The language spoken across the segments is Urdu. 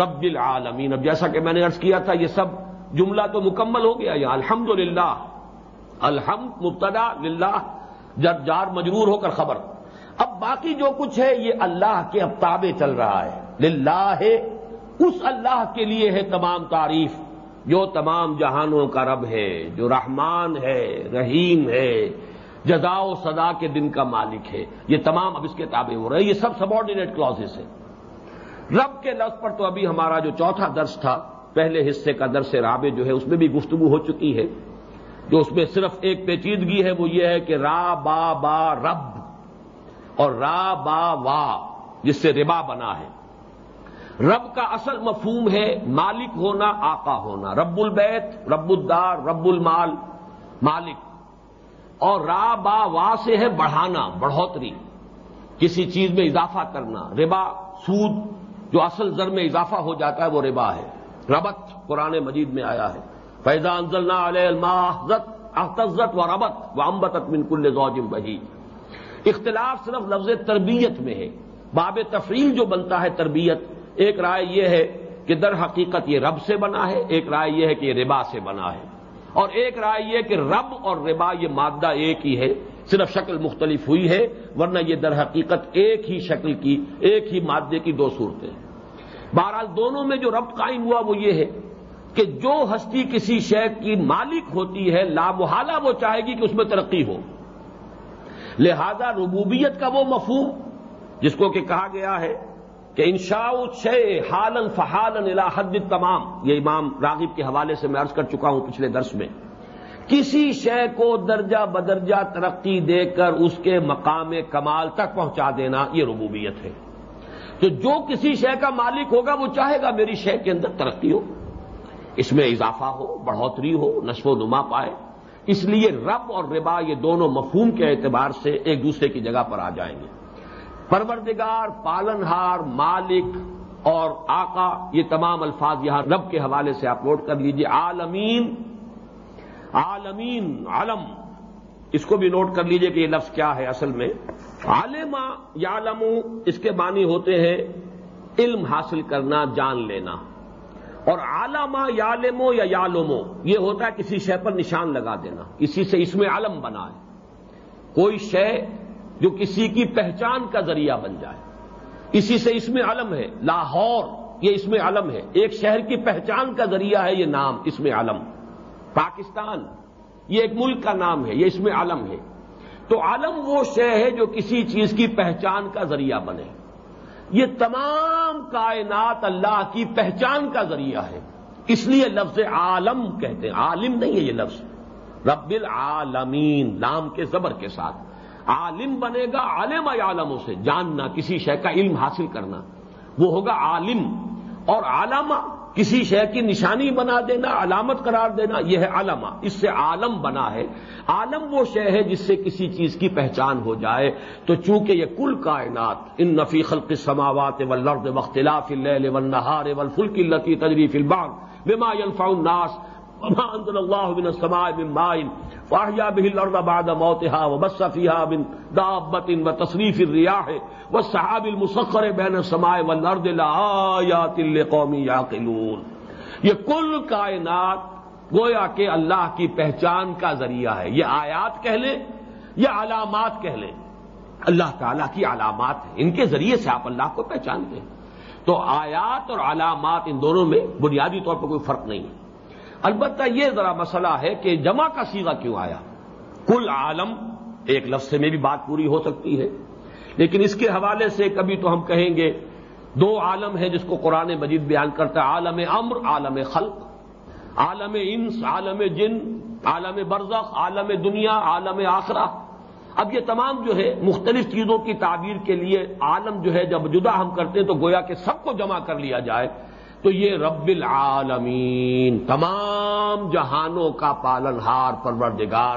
رب العالمین. اب جیسا کہ میں نے ارض کیا تھا، یہ سب جملہ تو مکمل ہو گیا، یا الحمد للہ الحمد مبتدا للہ جب جار مجرور ہو کر خبر. اب باقی جو کچھ ہے، یہ اللہ کے ابتابے چل رہا ہے. للہ ہے اس اللہ کے لیے ہے تمام تعریف. جو تمام جہانوں کا رب ہے، جو رحمان ہے، رحیم ہے جزا و سدا کے دن کا مالک ہے. یہ تمام اب اس کے تابع ہو رہے ہیں. یہ سب سبارڈینیٹ کلاسز ہیں. رب کے لفظ پر تو ابھی ہمارا جو چوتھا درس تھا، پہلے حصے کا درس رابع جو ہے، اس میں بھی گفتگو ہو چکی ہے۔ جو اس میں صرف ایک پیچیدگی ہے، وہ یہ ہے کہ را با با رب اور را با وا، جس سے ربا بنا ہے۔ رب کا اصل مفہوم ہے مالک ہونا، آقا ہونا۔ رب البیت، رب الدار، رب المال، مالک۔ اور را با وا سے ہے بڑھانا، بڑھوتری۔ کسی چیز میں اضافہ کرنا، ربا، سود جو اصل زر میں اضافہ ہو جاتا ہے وہ ربا ہے۔ ربت قرآن مجید میں آیا ہے۔ فیضا انزلنا علیہ احتزت و ربت و امبت من کل زوجم بہی اختلاف صرف لفظ تربیت میں ہے۔ باب تفریل جو بنتا ہے تربیت، ایک رائے یہ ہے کہ در حقیقت یہ رب سے بنا ہے، ایک رائے یہ ہے کہ یہ ربا سے بنا ہے۔ اور ایک رائے یہ کہ رب اور ربا یہ مادہ ایک ہی ہے۔ صرف شکل مختلف ہوئی ہے، ورنہ یہ در حقیقت ایک ہی شکل کی، ایک ہی مادے کی دو صورتیں بہرحال دونوں میں جو رب قائم ہوا وہ یہ ہے کہ جو ہستی کسی شے کی مالک ہوتی ہے لامحالہ وہ چاہے گی کہ اس میں ترقی ہو۔ لہذا ربوبیت کا وہ مفہوم، جس کو کہ کہا گیا ہے کہ انشاء شے حالن فہالن حد تمام یہ امام راغب کے حوالے سے میں عرض کر چکا ہوں پچھلے درس میں۔ کسی شے کو درجہ بدرجہ ترقی دے کر اس کے مقام کمال تک پہنچا دینا یہ ربوبیت ہے۔ تو جو کسی شے کا مالک ہوگا وہ چاہے گا میری شے کے اندر ترقی ہو، اس میں اضافہ ہو، بڑھوتری ہو، نشو و نما پائے۔ اس لیے رب اور ربا یہ دونوں مفہوم کے اعتبار سے ایک دوسرے کی جگہ پر آ جائیں گے۔ پروردگار، پالنہار، مالک اور آقا، یہ تمام الفاظ یہاں رب کے حوالے سے آپ نوٹ کر لیجیے۔ عالمین عالمین عالم اس کو بھی نوٹ کر لیجیے کہ یہ لفظ کیا ہے اصل میں۔ عالما یالم اس کے معنی ہوتے ہیں علم حاصل کرنا، جان لینا۔ اور عالما یالمو یا یالومو یہ ہوتا ہے کسی شے پر نشان لگا دینا۔ کسی سے اس میں عالم بنا ہے۔ کوئی شے جو کسی کی پہچان کا ذریعہ بن جائے۔ اسی سے اس میں علم ہے۔ لاہور، یہ اس میں علم ہے۔ ایک شہر کی پہچان کا ذریعہ ہے یہ نام، اس میں علم۔ پاکستان، یہ ایک ملک کا نام ہے، یہ اس میں علم ہے۔ تو علم وہ شے ہے جو کسی چیز کی پہچان کا ذریعہ بنے۔ یہ تمام کائنات اللہ کی پہچان کا ذریعہ ہے۔ اس لیے لفظ عالم کہتے ہیں۔ عالم نہیں ہے یہ لفظ۔ رب العالمین نام کے زبر کے ساتھ۔ عالم بنے گا عالم عالموں سے جاننا، کسی شے کا علم حاصل کرنا۔ وہ ہوگا عالم۔ اور علامہ کسی شے کی نشانی بنا دینا، علامت قرار دینا، یہ ہے علامہ اس سے عالم بنا ہے۔ عالم وہ شے ہے جس سے کسی چیز کی پہچان ہو جائے۔ تو چونکہ یہ کل کائنات، ان نفی خلق سماوات و لرد وختلاف والنہار والفلک التي تجری فی البحر بما ينفع الناس وما انزل الله من السماء من ماء فاحيا به الارض بعد موتها وبث فيها من دابة وتصريف الرياح والسحاب المسخر بين السماء والارض لآيات لقوم يعقلون۔ یہ کل کائنات گویا کہ اللہ کی پہچان کا ذریعہ ہے۔ یہ آیات کہہ لیں یا علامات کہہ لیں۔ اللہ تعالیٰ کی علامات ہیں۔ ان کے ذریعے سے آپ اللہ کو پہچانتے ہیں۔ تو آیات اور علامات ان دونوں میں بنیادی طور پر کوئی فرق نہیں ہے۔ البتہ یہ ذرا مسئلہ ہے کہ جمع کا سیگا کیوں آیا؟ کل عالم، ایک لفظ سے میں بھی بات پوری ہو سکتی ہے۔ لیکن اس کے حوالے سے کبھی تو ہم کہیں گے، دو عالم ہے جس کو قرآن مجید بیان کرتا ہے، عالم امر، عالم خلق۔ عالم انس، عالم جن، عالم برزخ، عالم دنیا، عالم آخرہ۔ اب یہ تمام جو ہے مختلف چیزوں کی تعبیر کے لیے عالم جو ہے جب جدا ہم کرتے ہیں تو گویا کہ سب کو جمع کر لیا جائے۔ تو یہ رب العالمین، تمام جہانوں کا پالن ہار پروردگار،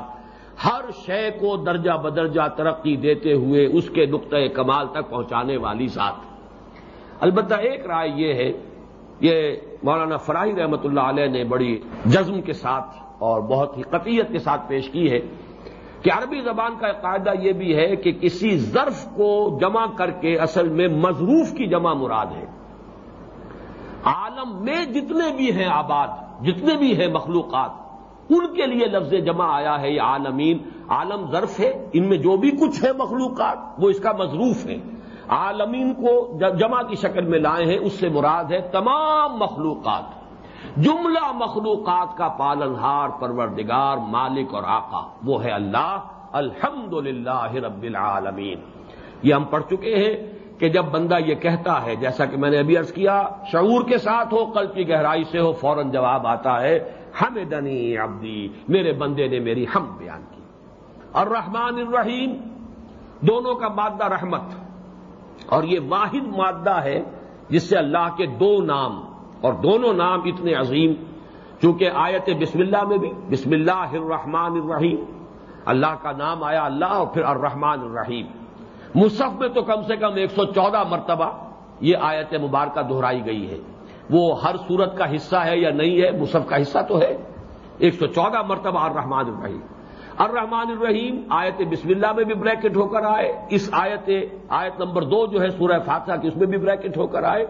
ہر شے کو درجہ بدرجہ ترقی دیتے ہوئے اس کے نقطۂ کمال تک پہنچانے والی ذات۔ البتہ ایک رائے یہ ہے، یہ مولانا فراہی رحمت اللہ علیہ نے بڑی جزم کے ساتھ اور بہت ہی قطیت کے ساتھ پیش کی ہے کہ عربی زبان کا قاعدہ یہ بھی ہے کہ کسی ظرف کو جمع کر کے اصل میں مضروف کی جمع مراد ہے۔ عالم میں جتنے بھی ہیں آباد، جتنے بھی ہیں مخلوقات، ان کے لیے لفظ جمع آیا ہے یہ عالمین۔ عالم ظرف ہے، ان میں جو بھی کچھ ہے مخلوقات، وہ اس کا مضروف ہے عالمین کو جمع کی شکل میں لائے ہیں، اس سے مراد ہے تمام مخلوقات۔ جملہ مخلوقات کا پالن ہار پروردگار، مالک اور آقا، وہ ہے اللہ۔ الحمد رب العالمین۔ یہ ہم پڑھ چکے ہیں۔ کہ جب بندہ یہ کہتا ہے، جیسا کہ میں نے ابھی عرض کیا، شعور کے ساتھ ہو، قلب کی گہرائی سے ہو، فوراً جواب آتا ہے ہم دنی ابدی میرے بندے نے میری ہم بیان کی۔ اور رحمان الرحیم، دونوں کا مادہ رحمت۔ اور یہ واحد مادہ ہے جس سے اللہ کے دو نام، اور دونوں نام اتنے عظیم، چونکہ آیت بسم اللہ میں بھی، بسم اللہ الرحمن الرحیم۔ اللہ کا نام آیا اللہ، اور پھر الرحمن الرحیم۔ مصحف میں تو کم سے کم ایک سو چودہ مرتبہ یہ آیت مبارکہ دہرائی گئی ہے۔ وہ ہر صورت کا حصہ ہے یا نہیں ہے، مصحف کا حصہ تو ہے۔ ایک سو چودہ مرتبہ الرحمن الرحیم۔ الرحمن الرحیم آیت بسم اللہ میں بھی بریکٹ ہو کر آئے۔ اس آیت آیت نمبر دو جو ہے سورہ فاتحہ کی اس میں بھی بریکٹ ہو کر آئے۔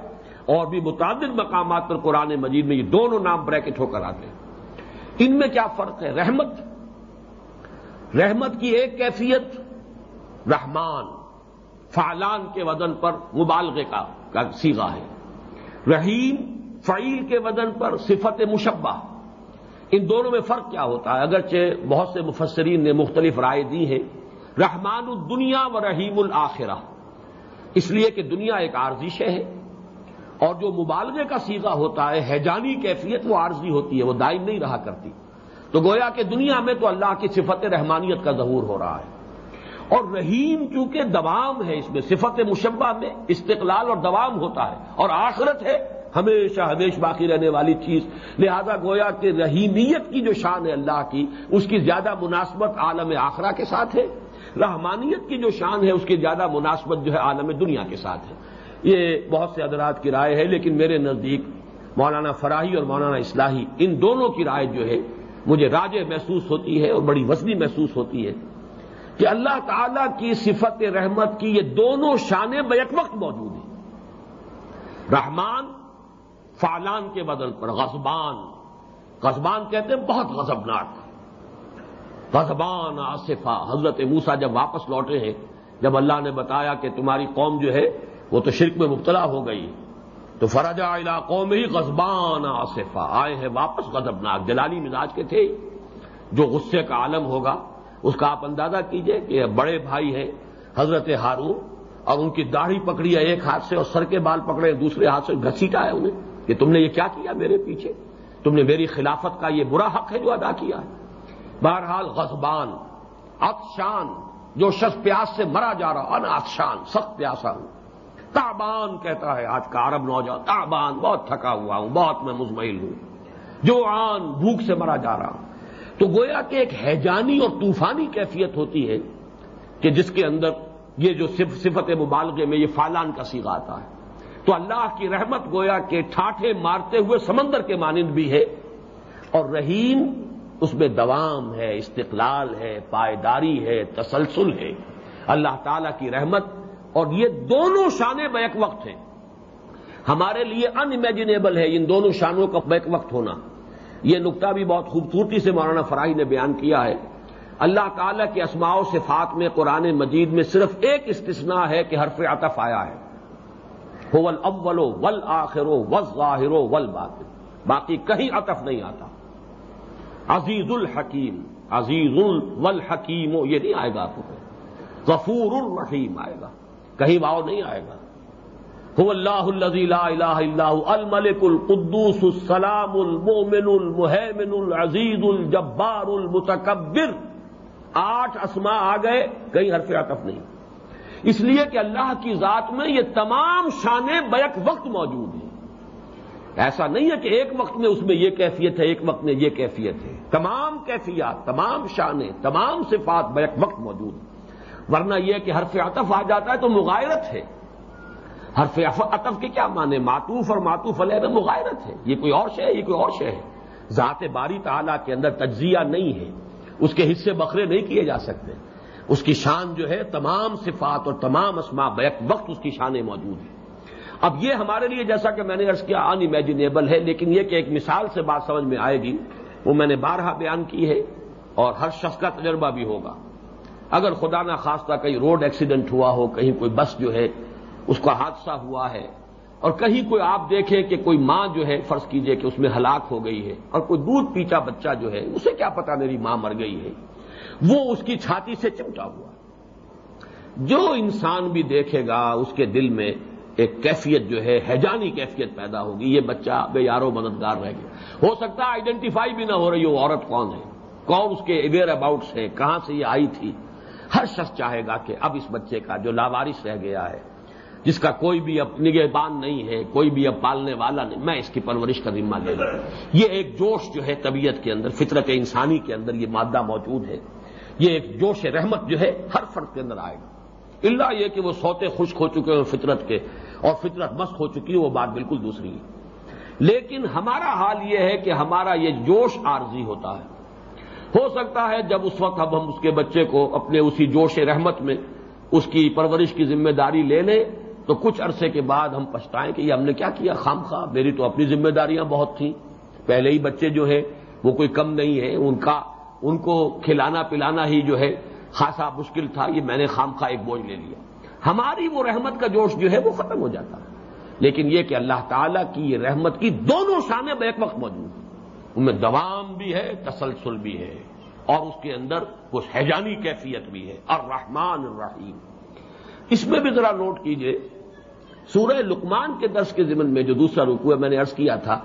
اور بھی متعدد مقامات پر قرآن مجید میں یہ دونوں نام بریکٹ ہو کر آتے ہیں۔ ان میں کیا فرق ہے؟ رحمت۔ رحمت کی ایک کیفیت، رحمان۔ فعلان کے وزن پر مبالغے کا سیگا ہے۔ رحیم، فعیل کے وزن پر صفت مشبہ۔ ان دونوں میں فرق کیا ہوتا ہے؟ اگرچہ بہت سے مفسرین نے مختلف رائے دی ہیں۔ رحمان الدنیا و رحیم الآخرہ اس لیے کہ دنیا ایک عارضی شے ہے۔ اور جو مبالغے کا سیگا ہوتا ہے، حیجانی کیفیت وہ عارضی ہوتی ہے، وہ دائم نہیں رہا کرتی۔ تو گویا کہ دنیا میں تو اللہ کی صفت رحمانیت کا ظہور ہو رہا ہے۔ اور رحیم چونکہ دوام ہے اس میں، صفت مشبہ میں استقلال اور دوام ہوتا ہے اور آخرت ہے ہمیشہ ہمیش باقی رہنے والی چیز۔ لہذا گویا کہ رحیمیت کی جو شان ہے اللہ کی، اس کی زیادہ مناسبت عالم آخرہ کے ساتھ ہے۔ رحمانیت کی جو شان ہے، اس کی زیادہ مناسبت جو ہے عالم دنیا کے ساتھ ہے۔ یہ بہت سے حضرات کی رائے ہے، لیکن میرے نزدیک مولانا فراہی اور مولانا اصلاحی، ان دونوں کی رائے جو ہے، مجھے راج محسوس ہوتی ہے اور بڑی وزنی محسوس ہوتی ہے۔ کہ اللہ تعالی کی صفت رحمت کی یہ دونوں شانیں بیک وقت موجود ہیں۔ رحمان فالان کے بدل پر غزبان غزبان کہتے ہیں بہت غزبناک غزبان آصفا حضرت موسا جب واپس لوٹے ہیں، جب اللہ نے بتایا کہ تمہاری قوم جو ہے، وہ تو شرک میں مبتلا ہو گئی۔ تو فرجا علاقوں میں ہی غزبان آصفا آئے ہیں واپس غزبناک جلالی مزاج کے تھے۔ جو غصے کا عالم ہوگا اس کا آپ اندازہ کیجیے کہ بڑے بھائی ہیں حضرت ہارون، اور ان کی داڑھی پکڑی ہے ایک ہاتھ سے اور سر کے بال پکڑے دوسرے ہاتھ سے گھسیٹا ہے انہیں۔ کہ تم نے یہ کیا کیا میرے پیچھے؟ تم نے میری خلافت کا یہ برا حق ہے جو ادا کیا ہے۔ بہرحال غزبان اتشان جو شخص پیاس سے مرا جا رہا ان اتشان سخت پیاسا ہوں۔ تابان کہتا ہے آج کا عرب نوجوان، تابان، بہت تھکا ہوا ہوں، بہت میں مزمل ہوں۔ جو آن بھوک سے مرا جا رہا۔ ہوں تو گویا کہ ایک حیجانی اور طوفانی کیفیت ہوتی ہے کہ جس کے اندر یہ جو صفت مبالغے میں یہ فالان کا سیگا آتا ہے۔ تو اللہ کی رحمت گویا کے ٹھاٹھے مارتے ہوئے سمندر کے مانند بھی ہے اور رحیم اس میں دوام ہے، استقلال ہے، پائیداری ہے، تسلسل ہے۔ اللہ تعالی کی رحمت اور یہ دونوں شانے بیک وقت ہیں۔ ہمارے لیے ان امیجنیبل ہے ان دونوں شانوں کا بیک وقت ہونا۔ یہ نقطہ بھی بہت خوبصورتی سے مولانا فراہی نے بیان کیا ہے۔ اللہ تعالی کے اسماع و صفات میں قرآن مجید میں صرف ایک استثناء ہے کہ حرف عطف آیا ہے۔ ول اولو ول آخرو وز ظاہرو ول باقی کہیں عطف نہیں آتا۔ عزیز الحکیم عزیز الحکیم یہ نہیں آئے گا آپ کو۔ غفور الرحیم آئے گا۔ کہیں واؤ نہیں آئے گا۔ اللہ الزی لا الہ اللہ الملک القدوس السلام المومن المحمن العزیز الجبار المتکبر آٹھ اسما آ گئے، کہیں حرف عطف نہیں۔ اس لیے کہ اللہ کی ذات میں یہ تمام شانیں بیک وقت موجود ہیں۔ ایسا نہیں ہے کہ ایک وقت میں اس میں یہ کیفیت ہے، ایک وقت میں یہ کیفیت ہے۔ تمام کیفیات، تمام شانیں تمام صفات بیک وقت موجود ورنہ یہ کہ حرف عطف آ جاتا ہے تو مغائرت ہے۔ حرف عطف کے کیا مانے معطوف اور معطوف علیہ میں مغائرت ہے۔ یہ کوئی اور شے ہے؟ یہ کوئی اور شے ہے۔ ذات باری تعالیٰ کے اندر تجزیہ نہیں ہے۔ اس کے حصے بکرے نہیں کیے جا سکتے۔ اس کی شان جو ہے، تمام صفات اور تمام اسما بیک وقت اس کی شانیں موجود ہیں۔ اب یہ ہمارے لیے جیسا کہ میں نے ارض کیا ان امیجنیبل ہے، لیکن یہ کہ ایک مثال سے بات سمجھ میں آئے گی۔ وہ میں نے بارہا بیان کی ہے اور ہر شخص کا تجربہ بھی ہوگا۔ اگر خدا نہ خواستہ کہیں روڈ ایکسیڈنٹ ہوا ہو، کہیں کوئی بس جو ہے اس کا حادثہ ہوا ہے اور کہیں کوئی آپ دیکھیں کہ کوئی ماں جو ہے فرض کیجیے کہ اس میں ہلاک ہو گئی ہے اور کوئی دودھ پیچا بچہ جو ہے اسے کیا پتا میری ماں مر گئی ہے؟ وہ اس کی چھاتی سے چمٹا ہوا۔ جو انسان بھی دیکھے گا اس کے دل میں ایک کیفیت جو ہے، حیجانی کیفیت پیدا ہوگی۔ یہ بچہ بے یارو مددگار رہ گیا۔ ہو سکتا ہے آئیڈینٹیفائی بھی نہ ہو رہی وہ عورت کون ہے؟ کون اس کے اویئر اباؤٹس ہیں؟ کہاں سے یہ آئی تھی؟ ہر شخص چاہے گا کہ اب اس بچے کا جو لاوارش رہ گیا ہے جس کا کوئی بھی اب نگہبان نہیں ہے، کوئی بھی اب پالنے والا نہیں۔ میں اس کی پرورش کا ذمہ لے لوں یہ ایک جوش جو ہے طبیعت کے اندر، فطرت انسانی کے اندر یہ مادہ موجود ہے۔ یہ ایک جوش رحمت جو ہے ہر فرد کے اندر آئے گا۔ اللہ یہ کہ وہ سوتے خشک ہو چکے ہیں فطرت کے، اور فطرت مست ہو چکی ہے، وہ بات بالکل دوسری ہے۔ لیکن ہمارا حال یہ ہے کہ ہمارا یہ جوش عارضی ہوتا ہے۔ ہو سکتا ہے جب اس وقت اب ہم اس کے بچے کو اپنے اسی جوش رحمت میں اس کی پرورش کی ذمہ داری لے لیں تو کچھ عرصے کے بعد ہم پچھتائیں کہ یہ ہم نے کیا کیا؟ خام خواہ، میری تو اپنی ذمہ داریاں بہت تھیں۔ پہلے ہی بچے جو ہے وہ کوئی کم نہیں ہے ان کا، ان کو کھلانا پلانا ہی جو ہے خاصا مشکل تھا۔ یہ میں نے خام خواہ ایک بوجھ لے لیا۔ ہماری وہ رحمت کا جوش جو ہے، وہ ختم ہو جاتا۔ لیکن یہ کہ اللہ تعالیٰ کی یہ رحمت کی دونوں شانیں بیک وقت موجود ہیں۔ ان میں دوام بھی ہے، تسلسل بھی ہے۔ اور اس کے اندر کچھ حیجانی کیفیت بھی ہے۔ اور رحمان الرحیم۔ اس میں بھی ذرا نوٹ کیجیے۔ سورہ لکمان کے درس کے ضمن میں جو دوسرا رکو ہے، میں نے ارض کیا تھا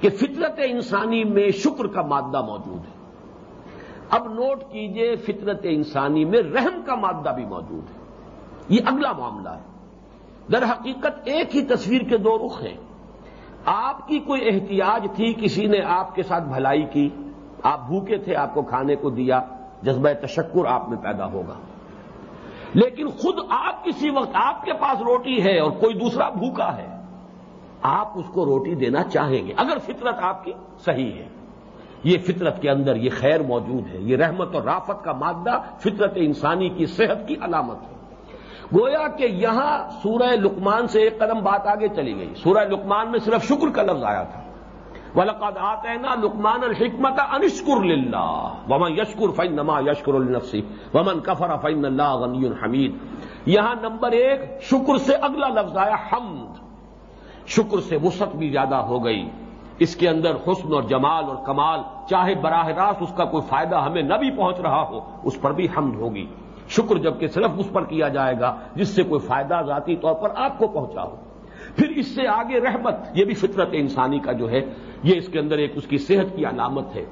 کہ فطرت انسانی میں شکر کا مادہ موجود ہے۔ اب نوٹ کیجیے، فطرت انسانی میں رحم کا مادہ بھی موجود ہے۔ یہ اگلا معاملہ ہے۔ در حقیقت ایک ہی تصویر کے دو رخ ہیں۔ آپ کی کوئی احتیاج تھی، کسی نے آپ کے ساتھ بھلائی کی۔ آپ بھوکے تھے، آپ کو کھانے کو دیا۔ جذبہ تشکر آپ میں پیدا ہوگا۔ لیکن خود آپ کسی وقت آپ کے پاس روٹی ہے اور کوئی دوسرا بھوکا ہے، آپ اس کو روٹی دینا چاہیں گے۔ اگر فطرت آپ کی صحیح ہے، یہ فطرت کے اندر یہ خیر موجود ہے، یہ رحمت اور رافت کا مادہ فطرت انسانی کی صحت کی علامت ہے۔ گویا کہ یہاں سورہ لکمان سے ایک قدم بات آگے چلی گئی۔ سورہ لکمان میں صرف شکر کا لفظ آیا تھا۔ ولقد آتینا لقمان الحکمت انشکر للہ ومن یشکر فین نما یشکر النفسی ومن کفر فین اللہ غنی حمید یہاں نمبر ایک، شکر سے اگلا لفظ آیا حمد۔ شکر سے وسعت بھی زیادہ ہو گئی۔ اس کے اندر حسن اور جمال اور کمال، چاہے براہ راست اس کا کوئی فائدہ ہمیں نہ بھی پہنچ رہا ہو، اس پر بھی حمد ہوگی۔ شکر جبکہ صرف اس پر کیا جائے گا جس سے کوئی فائدہ ذاتی طور پر آپ کو پہنچا ہو۔ پھر اس سے آگے رحمت، یہ بھی فطرت انسانی کا جو ہے، یہ اس کے اندر ایک اس کی صحت کی علامت ہے۔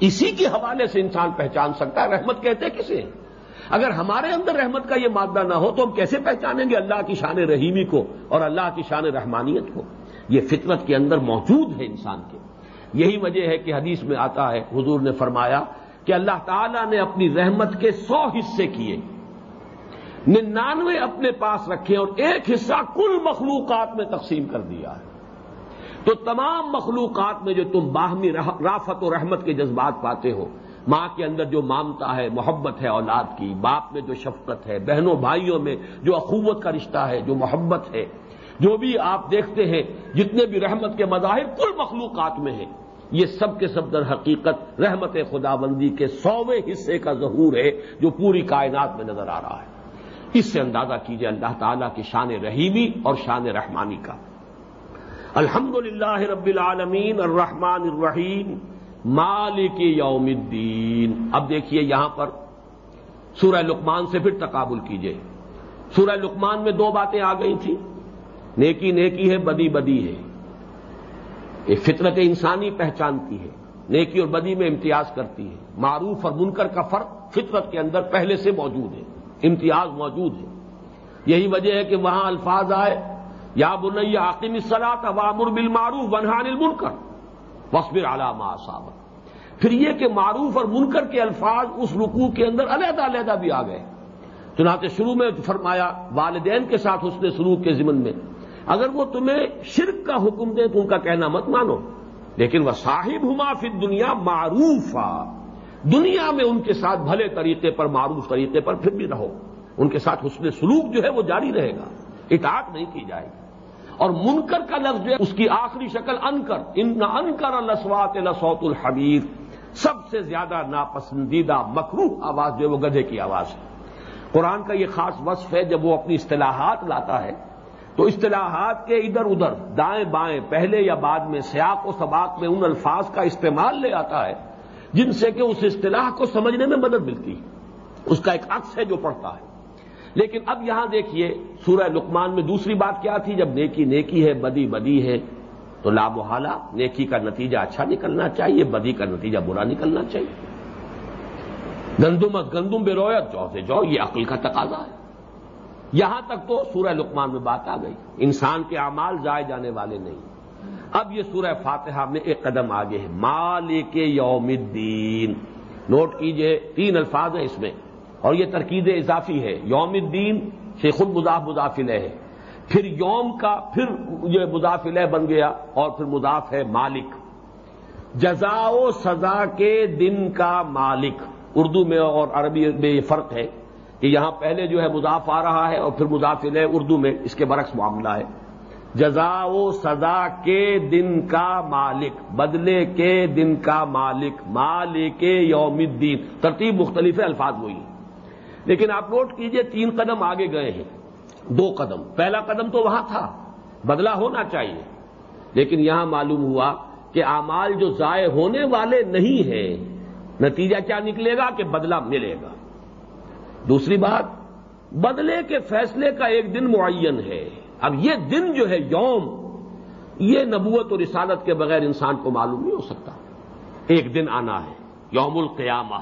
اسی کے حوالے سے انسان پہچان سکتا ہے، رحمت کہتے کسے اگر ہمارے اندر رحمت کا یہ مادہ نہ ہو تو ہم کیسے پہچانیں گے اللہ کی شان رحیمی کو اور اللہ کی شان رحمانیت کو؟ یہ فطرت کے اندر موجود ہے انسان کے۔ یہی وجہ ہے کہ حدیث میں آتا ہے، حضور نے فرمایا کہ اللہ تعالیٰ نے اپنی رحمت کے سو حصے کیے۔ ننانوے اپنے پاس رکھے اور ایک حصہ کل مخلوقات میں تقسیم کر دیا ہے۔ تو تمام مخلوقات میں جو تم باہمی رافت و رحمت کے جذبات پاتے ہو، ماں کے اندر جو مامتا ہے، محبت ہے اولاد کی، باپ میں جو شفقت ہے، بہنوں بھائیوں میں جو اخوت کا رشتہ ہے، جو محبت ہے، جو بھی آپ دیکھتے ہیں، جتنے بھی رحمت کے مظاہر کل مخلوقات میں ہیں۔ یہ سب کے سب در حقیقت رحمت خدا بندی کے سوویں حصے کا ظہور ہے جو پوری کائنات میں نظر آ رہا ہے۔ اس سے اندازہ کیجیے اللہ تعالیٰ کی شان رحیمی اور شان رحمانی کا۔ الحمد للہ رب العالمین الرحمن الرحیم، مالک یوم الدین۔ اب دیکھیے یہاں پر سورہ لقمان سے پھر تقابل کیجیے۔ سورہ لقمان میں دو باتیں آ گئی تھیں۔ نیکی نیکی ہے، بدی بدی ہے۔ یہ فطرت انسانی پہچانتی ہے، نیکی اور بدی میں امتیاز کرتی ہے۔ معروف اور منکر کا فرق فطرت کے اندر پہلے سے موجود ہے۔ امتیاز موجود ہے۔ یہی وجہ ہے کہ وہاں الفاظ آئے، یا بنیا عاقم صلاح وامر بل معروف ونہان المنکر وسبر علامہ صابر پھر یہ کہ معروف اور منکر کے الفاظ اس رکوع کے اندر علیحدہ علیحدہ بھی آ گئے۔ چنانچہ شروع میں فرمایا، والدین کے ساتھ اس نے سلوک کے ضمن میں، اگر وہ تمہیں شرک کا حکم دے تو ان کا کہنا مت مانو، لیکن وہ صاحب ہما پھر دنیا معروف آ دنیا میں ان کے ساتھ بھلے طریقے پر، معروف طریقے پر پھر بھی رہو۔ ان کے ساتھ حسن سلوک جو ہے وہ جاری رہے گا۔ اطاعت نہیں کی جائے گی۔ اور منکر کا لفظ جو ہے، اس کی آخری شکل انکر۔ ان انکر لسوات لسوت الحبیر سب سے زیادہ ناپسندیدہ مکرو آواز جو ہے وہ گدھے کی آواز ہے۔ قرآن کا یہ خاص وصف ہے، جب وہ اپنی اصطلاحات لاتا ہے، تو اصطلاحات کے ادھر ادھر، دائیں بائیں، پہلے یا بعد میں، سیاق و سباق میں ان الفاظ کا استعمال لے آتا ہے۔ جن سے کہ اس اصطلاح کو سمجھنے میں مدد ملتی ہے۔ اس کا ایک عکس ہے جو پڑھتا ہے۔ لیکن اب یہاں دیکھیے، سورہ لقمان میں دوسری بات کیا تھی؟ جب نیکی نیکی ہے، بدی بدی ہے، تو لاب و نیکی کا نتیجہ اچھا نکلنا چاہیے، بدی کا نتیجہ برا نکلنا چاہیے۔ گندم گندم بے رویت جو سے جو یہ عقل کا تقاضا ہے۔ یہاں تک تو سورہ لقمان میں بات آ گئی۔ انسان کے اعمال جائے جانے والے نہیں۔ اب یہ سورہ فاتحہ میں ایک قدم آگے ہے۔ مالک یوم الدین۔ نوٹ کیجیے، تین الفاظ ہیں اس میں۔ اور یہ ترکیب اضافی ہے۔ یوم الدین سے خود مضاف مضافل ہے۔ پھر یوم کا پھر یہ مضافل بن گیا اور پھر مضاف ہے مالک۔ جزا و سزا کے دن کا مالک۔ اردو میں اور عربی میں یہ فرق ہے کہ یہاں پہلے جو ہے مضاف آ رہا ہے اور پھر مضافل ہے اردو میں، اس کے برعکس معاملہ ہے۔ جزا و سزا کے دن کا مالک، بدلے کے دن کا مالک مالک یوم الدین۔ ترتیب مختلف الفاظ وہی لیکن آپ نوٹ کیجیے تین قدم آگے گئے ہیں۔ دو قدم۔ پہلا قدم تو وہاں تھا۔ بدلا ہونا چاہیے۔ لیکن یہاں معلوم ہوا کہ اعمال جو ضائع ہونے والے نہیں ہیں، نتیجہ کیا نکلے گا کہ بدلہ ملے گا۔ دوسری بات، بدلے کے فیصلے کا ایک دن معین ہے۔ اب یہ دن جو ہے یوم، یہ نبوت اور رسالت کے بغیر انسان کو معلوم نہیں ہو سکتا۔ ایک دن آنا ہے، یوم القیامہ۔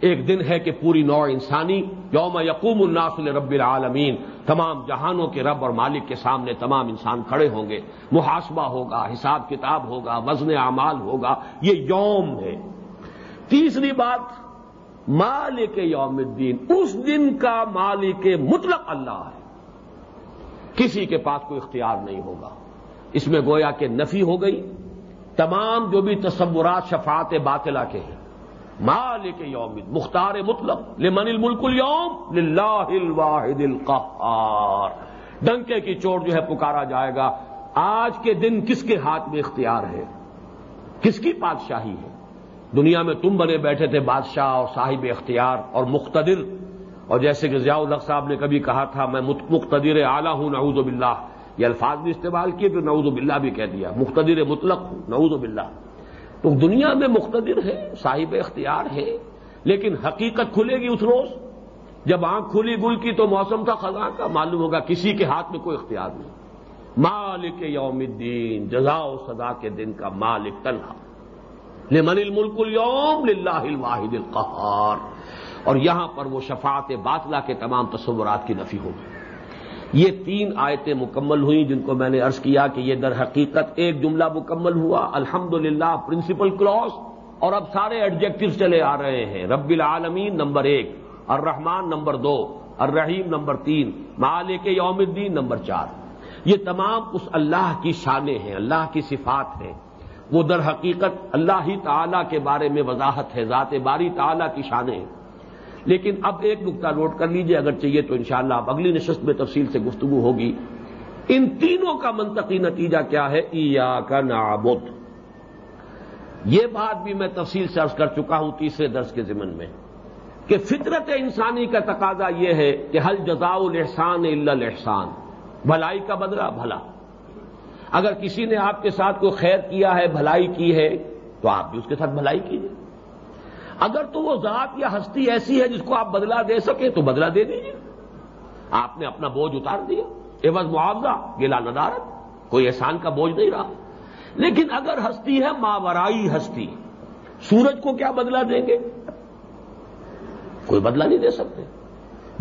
ایک دن ہے کہ پوری نوع انسانی، یوم یقوم الناس رب العالمین۔ تمام جہانوں کے رب اور مالک کے سامنے تمام انسان کھڑے ہوں گے۔ محاسبہ ہوگا، حساب کتاب ہوگا، وزن اعمال ہوگا۔ یہ یوم ہے۔ تیسری بات، مالک یوم الدین۔ اس دن کا مالک مطلق اللہ ہے۔ کسی کے پاس کوئی اختیار نہیں ہوگا۔ اس میں گویا کہ نفی ہو گئی۔ تمام جو بھی تصورات شفاعت باطلہ کے ہیں۔ مالک یوم مختار مطلق، لمن الملک اليوم، للہ الواحد القہار۔ ڈنکے کی چوٹ جو ہے پکارا جائے گا۔ آج کے دن کس کے ہاتھ میں اختیار ہے؟ کس کی بادشاہی ہے؟ دنیا میں تم بنے بیٹھے تھے بادشاہ اور صاحب اختیار اور مقتدر۔ اور جیسے کہ ضیاء الحق صاحب نے کبھی کہا تھا، میں مقتدر اعلیٰ ہوں، نعوذ باللہ۔ یہ الفاظ بھی استعمال کیے پھر نعوذ باللہ بھی کہہ دیا۔ مقتدر مطلق ہوں، نعوذ باللہ۔ تو دنیا میں مقتدر ہے، صاحب اختیار ہے، لیکن حقیقت کھلے گی اس روز۔ جب آنکھ کھلی گل کی تو موسم تھا خزاں کا، معلوم ہوگا کسی کے ہاتھ میں کوئی اختیار نہیں۔ مالک یوم الدین جزا و سزا کے دن کا مالک تنہا۔ لمن الملک اليوم للہ الواحد القہار۔ اور یہاں پر وہ شفاعت باطلہ کے تمام تصورات کی نفی ہوگی۔ یہ تین آیتیں مکمل ہوئیں جن کو میں نے ارض کیا کہ یہ در حقیقت ایک جملہ مکمل ہوا۔ الحمد للہ پرنسپل کلاس اور اب سارے ایڈجیکٹو چلے آ رہے ہیں۔ رب العالمین نمبر ایک الرحمان نمبر دو، الرحیم نمبر تین، مالک یوم الدین نمبر چار۔ یہ تمام اس اللہ کی شانیں ہیں، اللہ کی صفات ہیں۔ وہ در حقیقت اللہ ہی تعالی کے بارے میں وضاحت ہے، ذات باری تعالی کی شانیں ہیں۔ لیکن اب ایک نقطہ نوٹ کر لیجیے، اگر چاہیے تو انشاءاللہ اب اگلی نشست میں تفصیل سے گفتگو ہوگی۔ ان تینوں کا منطقی نتیجہ کیا ہے؟ ایا کا نابود یہ بات بھی میں تفصیل سے عرض کر چکا ہوں تیسرے درس کے ضمن میں کہ فطرت انسانی کا تقاضا یہ ہے کہ حل جزا الحسان الا الحسان بھلائی کا بدلہ، بھلا۔ اگر کسی نے آپ کے ساتھ کوئی خیر کیا ہے، بھلائی کی ہے، تو آپ بھی اس کے ساتھ بھلائی کیجیے اگر تو وہ ذات یا ہستی ایسی ہے جس کو آپ بدلا دے سکیں تو بدلا دے دیجیے آپ نے اپنا بوجھ اتار دیا۔ ایوز معاوضہ گلا ندارت۔ کوئی احسان کا بوجھ نہیں رہا۔ لیکن اگر ہستی ہے ماورائی ہستی۔ سورج کو کیا بدلا دیں گے؟ کوئی بدلا نہیں دے سکتے۔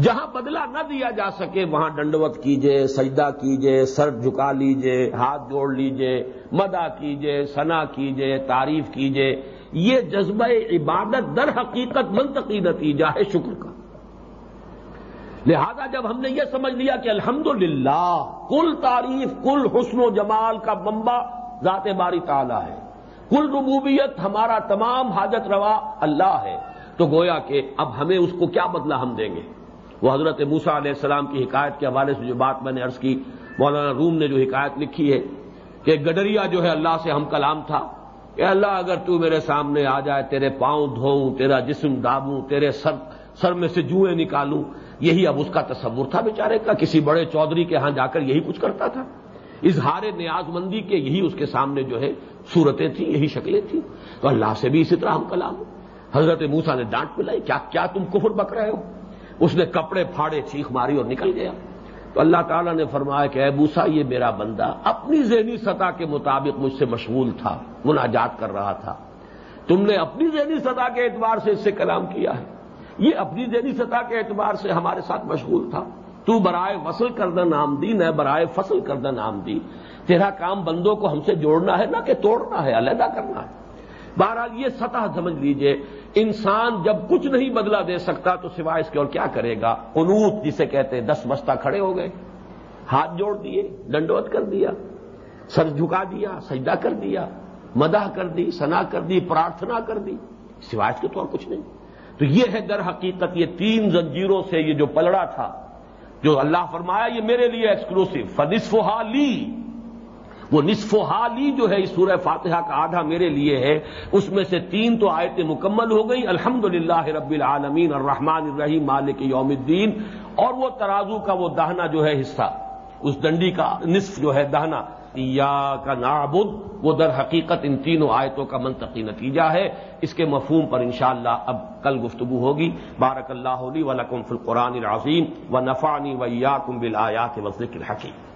جہاں بدلا نہ دیا جا سکے، وہاں ڈنڈوت کیجیے، سجدہ کیجیے، سر جھکا لیجیے، ہاتھ جوڑ لیجیے مدا کیجیے سنا کیجیے، تعریف کیجیے۔ یہ جذبہ عبادت در حقیقت منطقی نتیجہ ہے شکر کا۔ لہذا جب ہم نے یہ سمجھ لیا کہ الحمدللہ کل تعریف، کل حسن و جمال کا بمبا ذات باری تعالی ہے، کل ربوبیت ہمارا تمام حاجت روا اللہ ہے، تو گویا کہ اب ہمیں اس کو کیا بدلہ ہم دیں گے؟ وہ حضرت موسا علیہ السلام کی حکایت کے حوالے سے جو بات میں نے عرض کی، مولانا روم نے جو حکایت لکھی ہے کہ گڈریا جو ہے اللہ سے ہم کلام تھا کہ اللہ، اگر تو میرے سامنے آ جائے، تیرے پاؤں دھوؤں، تیرا جسم دابوں، تیرے سر سر میں سے جوئیں نکالوں، یہی اب اس کا تصور تھا بیچارے کا، کسی بڑے چودھری کے ہاں جا کر یہی کچھ کرتا تھا۔ اظہار نیاز مندی کے یہی اس کے سامنے جو ہے صورتیں تھیں، یہی شکلیں تھیں۔ تو اللہ سے بھی اسی طرح ہم کلام۔ حضرت موسا نے ڈانٹ پلائی، کیا کیا تم کفر بک رہے ہو؟ اس نے کپڑے پھاڑے، چیخ ماری اور نکل گیا۔ تو اللہ تعالیٰ نے فرمایا کہ اے موسا یہ میرا بندہ اپنی ذہنی سطح کے مطابق مجھ سے مشغول تھا، مناجات کر رہا تھا۔ تم نے اپنی ذہنی سطح کے اعتبار سے اس سے کلام کیا ہے۔ یہ اپنی ذہنی سطح کے اعتبار سے ہمارے ساتھ مشغول تھا۔ تو برائے وصل کردہ نام دی نہ برائے فصل کردہ نام دی تیرا کام بندوں کو ہم سے جوڑنا ہے، نہ کہ توڑنا ہے، علیحدہ کرنا ہے۔ بہرحال یہ سطح سمجھ لیجیے، انسان جب کچھ نہیں بدلا دے سکتا تو سوائے اس کے اور کیا کرے گا؟ قنوت جسے کہتے ہیں، دس بستہ کھڑے ہو گئے۔ ہاتھ جوڑ دیے، ڈنڈوت کر دیا، سر جھکا دیا، سجدہ کر دیا مدح کر دی سنا کر دی، پرارتھنا کر دی۔ سوائے اس کے تو اور کچھ نہیں۔ تو یہ ہے در حقیقت یہ تین زنجیروں سے یہ جو پلڑا تھا، جو اللہ فرمایا یہ میرے لیے ایکسکلوسو فنصف لی وہ نصف حالی جو ہے اس سورہ فاتحہ کا آدھا میرے لیے ہے، اس میں سے تین تو آیتیں مکمل ہو گئی الحمد رب العالمین الرحمن الرحیم مالک یوم الدین۔ اور وہ ترازو کا وہ دہنا جو ہے حصہ، اس ڈنڈی کا نصف جو ہے دہنا۔ یا کا نابد وہ در حقیقت ان تینوں آیتوں کا منطقی نتیجہ ہے۔ اس کے مفہوم پر انشاءاللہ اب کل گفتگو ہوگی۔ بارک اللہ علی ولکم فی القرآن العظیم۔ و نفانی ویا کم بل آیا کے وزق الحکیم۔